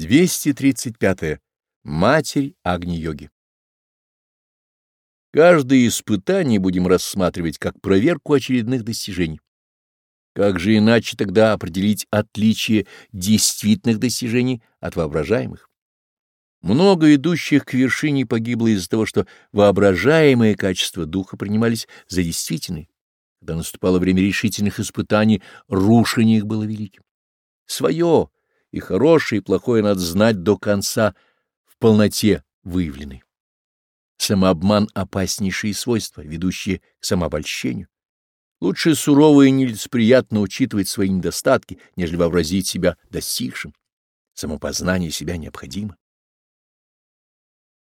235. -е. Матерь Агни-йоги. Каждое испытание будем рассматривать как проверку очередных достижений. Как же иначе тогда определить отличие действительных достижений от воображаемых? Много идущих к вершине погибло из-за того, что воображаемые качества духа принимались за действительные. Когда наступало время решительных испытаний, рушение их было великим. Свое и хорошее, и плохое надо знать до конца в полноте выявлены. Самообман — опаснейшие свойства, ведущие к самообольщению. Лучше сурово и нелицеприятно учитывать свои недостатки, нежели вообразить себя достигшим. Самопознание себя необходимо.